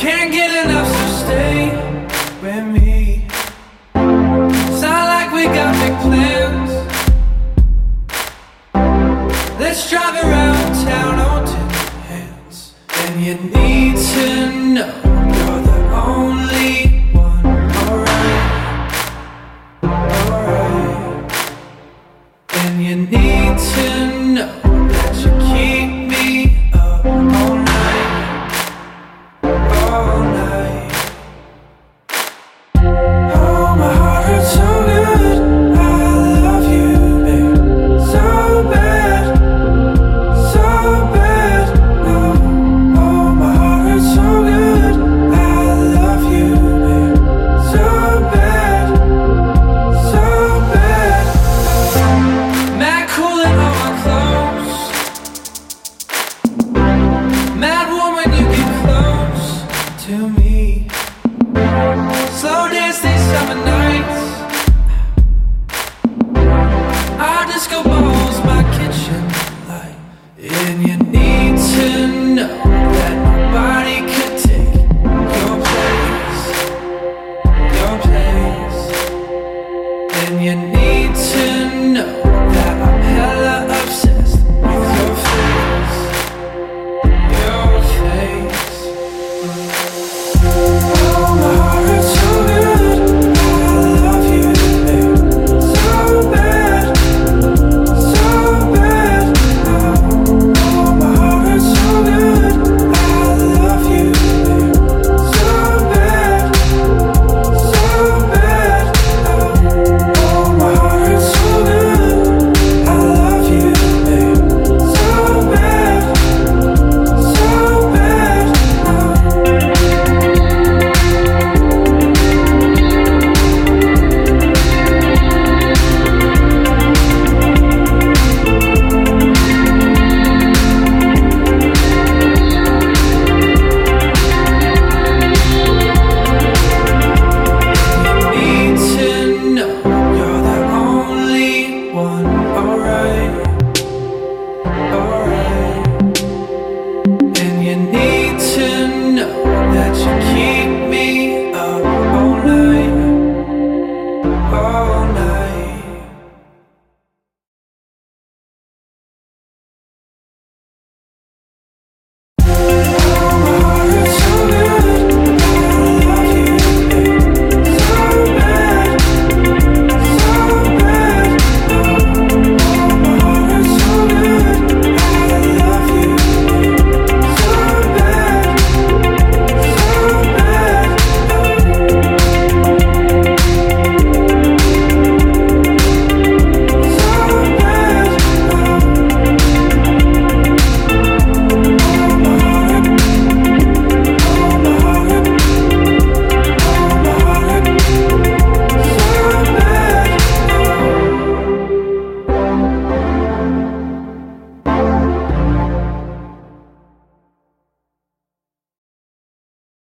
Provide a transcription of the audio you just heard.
Can't get enough, so stay with me. It's not like we got big plans. Let's drive around town on ten hands, and you need to know. To me. Slow dance these summer nights. Our disco balls, my kitchen light. And you need to know that nobody could take your place. Your place. And you need to know